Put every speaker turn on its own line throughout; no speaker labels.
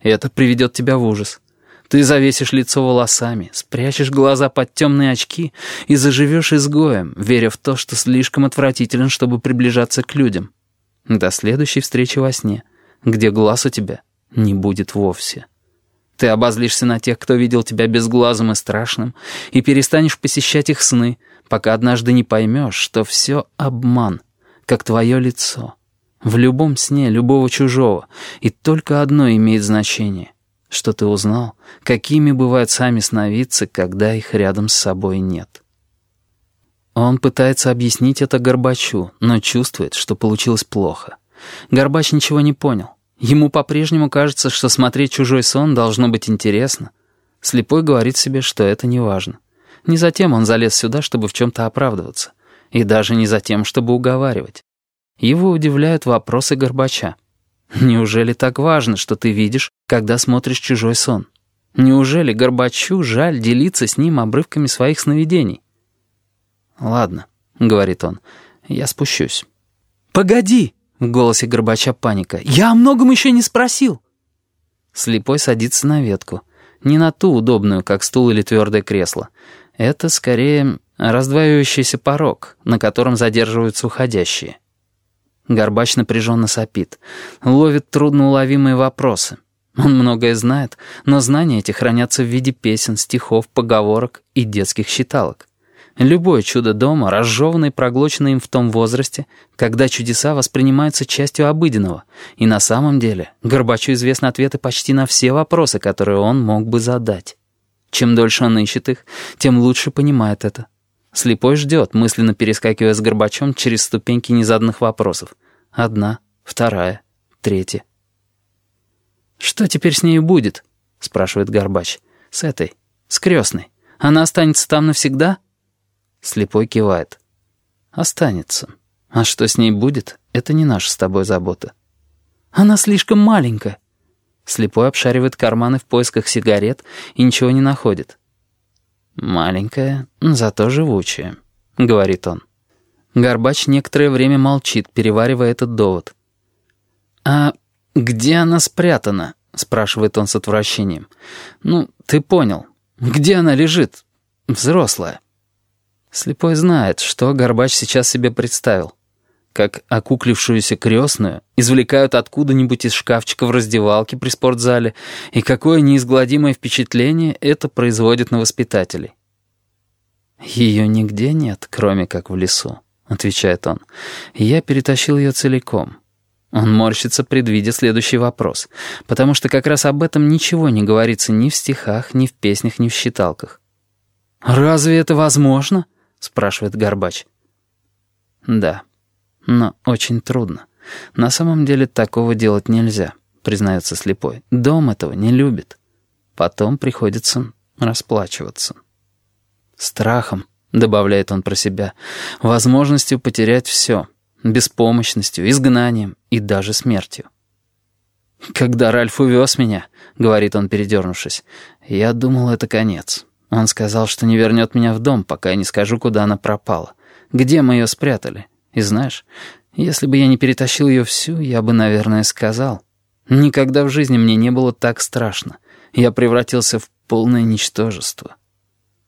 Это приведет тебя в ужас. Ты завесишь лицо волосами, спрячешь глаза под темные очки и заживешь изгоем, веря в то, что слишком отвратителен, чтобы приближаться к людям. До следующей встречи во сне, где глаз у тебя не будет вовсе. Ты обозлишься на тех, кто видел тебя безглазым и страшным, и перестанешь посещать их сны, пока однажды не поймешь, что все обман, как твое лицо. В любом сне любого чужого, и только одно имеет значение — что ты узнал, какими бывают сами сновидцы, когда их рядом с собой нет. Он пытается объяснить это Горбачу, но чувствует, что получилось плохо. Горбач ничего не понял. Ему по-прежнему кажется, что смотреть чужой сон должно быть интересно. Слепой говорит себе, что это не важно. Не затем он залез сюда, чтобы в чем-то оправдываться. И даже не за тем, чтобы уговаривать. Его удивляют вопросы Горбача. Неужели так важно, что ты видишь, когда смотришь чужой сон? Неужели Горбачу жаль делиться с ним обрывками своих сновидений? «Ладно», — говорит он, — «я спущусь».
«Погоди!» — в голосе Горбача паника. «Я о многом еще не спросил».
Слепой садится на ветку. Не на ту удобную, как стул или твердое кресло. Это скорее раздваивающийся порог, на котором задерживаются уходящие. Горбач напряженно сопит. Ловит трудноуловимые вопросы. Он многое знает, но знания эти хранятся в виде песен, стихов, поговорок и детских считалок. Любое чудо дома, разжевано и проглочено им в том возрасте, когда чудеса воспринимаются частью обыденного, и на самом деле Горбачу известны ответы почти на все вопросы, которые он мог бы задать. Чем дольше он ищет их, тем лучше понимает это. Слепой ждет, мысленно перескакивая с Горбачом через ступеньки незаданных вопросов. Одна, вторая, третья. «Что теперь с нею будет?» — спрашивает Горбач. «С этой, с крестной. Она останется там навсегда?» Слепой кивает. «Останется. А что с ней будет, это не наша с тобой забота».
«Она слишком маленькая».
Слепой обшаривает карманы в поисках сигарет и ничего не находит. «Маленькая, зато живучая», — говорит он. Горбач некоторое время молчит, переваривая этот довод. «А где она спрятана?» — спрашивает он с отвращением. «Ну, ты понял. Где она лежит? Взрослая». Слепой знает, что Горбач сейчас себе представил. Как окуклившуюся крестную извлекают откуда-нибудь из шкафчика в раздевалке при спортзале, и какое неизгладимое впечатление это производит на воспитателей. «Ее нигде нет, кроме как в лесу», — отвечает он. «Я перетащил ее целиком». Он морщится, предвидя следующий вопрос, потому что как раз об этом ничего не говорится ни в стихах, ни в песнях, ни в считалках.
«Разве это возможно?» — спрашивает Горбач.
«Да, но очень трудно. На самом деле такого делать нельзя», — признается слепой. «Дом этого не любит. Потом приходится расплачиваться». «Страхом», — добавляет он про себя, — «возможностью потерять все, беспомощностью, изгнанием и даже смертью». «Когда Ральф увез меня», — говорит он, передернувшись, — «я думал, это конец». Он сказал, что не вернет меня в дом, пока я не скажу, куда она пропала. Где мы ее спрятали? И знаешь, если бы я не перетащил ее всю, я бы, наверное, сказал. Никогда в жизни мне не было так страшно. Я превратился в полное ничтожество.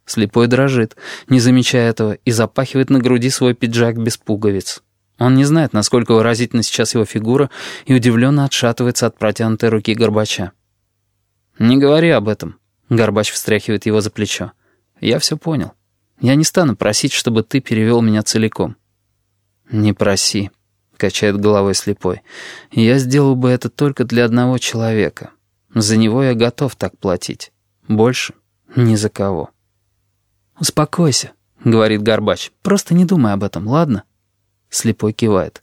Слепой дрожит, не замечая этого, и запахивает на груди свой пиджак без пуговиц. Он не знает, насколько выразительна сейчас его фигура, и удивленно отшатывается от протянутой руки Горбача. «Не говори об этом», Горбач встряхивает его за плечо. «Я все понял. Я не стану просить, чтобы ты перевел меня целиком». «Не проси», — качает головой слепой. «Я сделал бы это только для одного человека. За него я готов так платить. Больше ни за кого».
«Успокойся», — говорит Горбач. «Просто не думай об этом, ладно?»
Слепой кивает.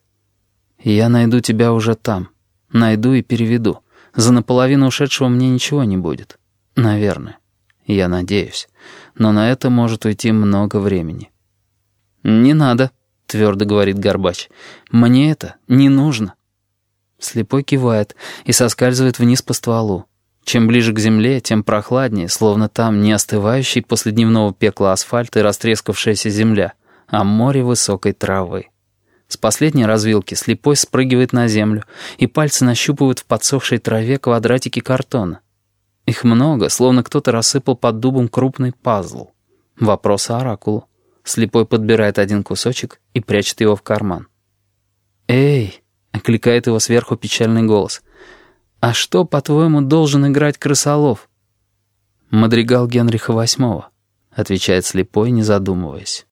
«Я найду тебя уже там. Найду и переведу. За наполовину ушедшего мне ничего не будет. Наверное. Я надеюсь. Но на это может уйти много времени. «Не надо», — твердо говорит Горбач. «Мне это не нужно». Слепой кивает и соскальзывает вниз по стволу. Чем ближе к земле, тем прохладнее, словно там не остывающий после дневного пекла асфальт и растрескавшаяся земля, а море высокой травы. С последней развилки слепой спрыгивает на землю, и пальцы нащупывают в подсохшей траве квадратики картона. Их много, словно кто-то рассыпал под дубом крупный пазл. Вопрос оракулу. Слепой подбирает один кусочек и прячет его в карман. «Эй!» — окликает его сверху печальный голос. «А что, по-твоему, должен играть крысолов?» «Мадригал Генриха VIII», — отвечает слепой, не задумываясь.